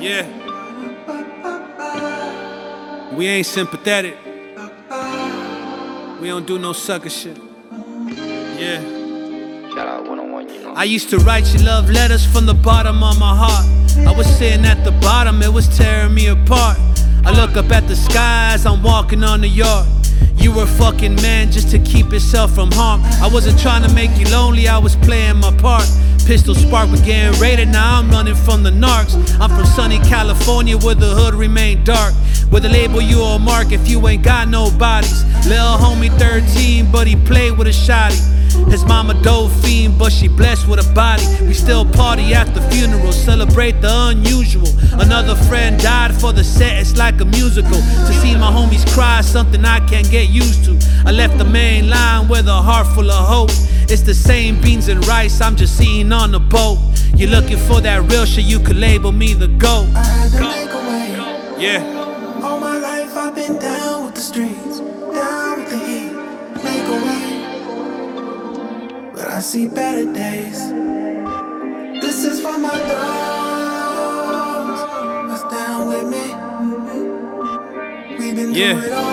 Yeah. We ain't sympathetic. We don't do no sucker shit. Yeah. Shout out 101. I used to write you love letters from the bottom of my heart. I was sitting at the bottom, it was tearing me apart. I look up at the skies, I'm walking on the yard. You were fucking man just to keep yourself from harm. I wasn't trying to make you lonely, I was playing my part. Pistol spark, we getting raided, now I'm running from the narcs. I'm from sunny California where the hood remain dark. With a label you a mark if you ain't got no bodies. Lil homie 13, but he played with a shotty. His mama dope fiend, but she blessed with a body. We still party at the funeral, celebrate the unusual. Another friend died for the set, it's like a musical. To see my homies cry, something I can't get used to. I left the main line with a heart full of hope. It's the same beans and rice, I'm just eating on the boat. You're looking for that real shit, you could label me the GOAT. I had to make a way. Yeah. All my life I've been down with the streets, down with the heat. Make a way. But I see better days. This is for my dogs. Yeah.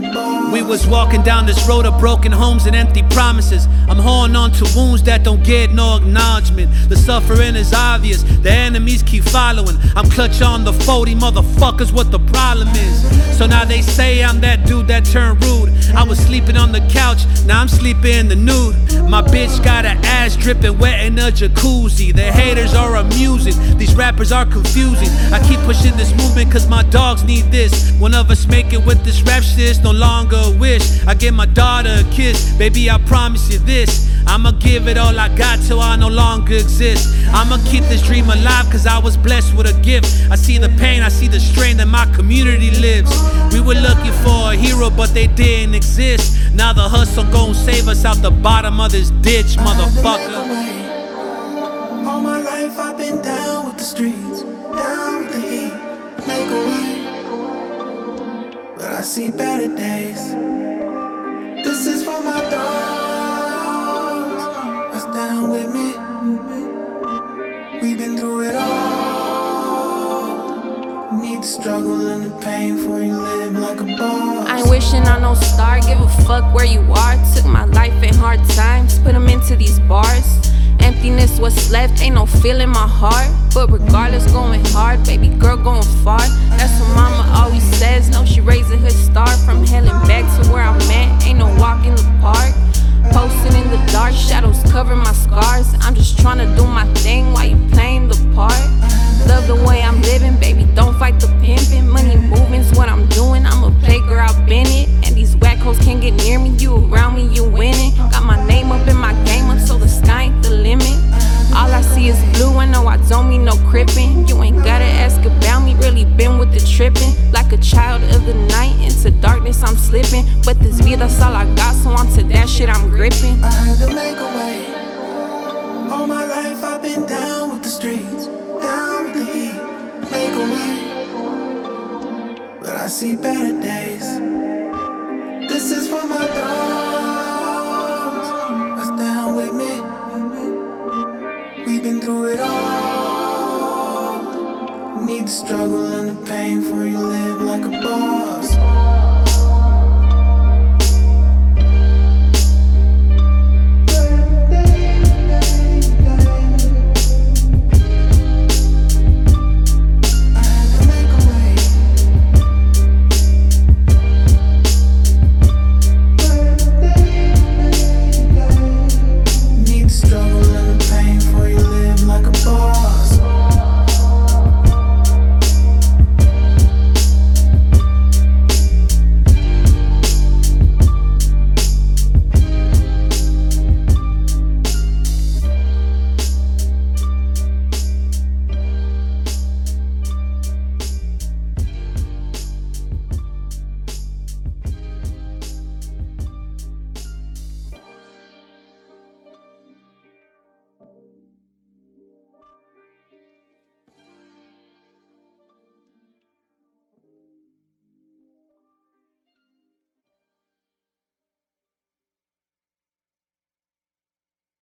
Boss. We was walking down this road of broken homes and empty promises. I'm holding on to wounds that don't get no acknowledgement. The suffering is obvious, the enemies keep following. I'm clutch on the 40 motherfuckers, what the problem is. So now they say I'm that dude that turned rude. I was sleeping on the couch, now I'm sleeping in the nude. My bitch got her ass dripping wet in a jacuzzi. The haters are amusing, these rappers are confusing. I keep pushing this movement cause my dogs need this. One of us make it with this rap shit, no longer a wish. I give my daughter a kiss, baby, I promise you this. I'ma give it all I got till I no longer exist. I'ma keep this dream alive cause I was blessed with a gift. I see the pain, I see the strain that my community lives. We were looking for a hero, but they didn't exist. Now the hustle gon' save us out the bottom of this ditch, I had to make motherfucker. All my life I've been down with the streets, down I see better days. This is for my dogs. What's down with me? We've been through it all. Need the struggle and the pain for you live like a boss. I ain't wishing on no star, give a fuck where you are. Took my life in hard times, put them into these bars. Emptiness, what's left, ain't no feel in my heart. But regardless, going hard, baby girl going far. That's what mama always says. No, she child of the night, into darkness I'm slipping. But this beat, that's all I got, so onto that shit I'm gripping. I had to make a way. All my life I've been down with the streets, down with the heat. Make a way. But I see better days. This is for my dogs. The struggle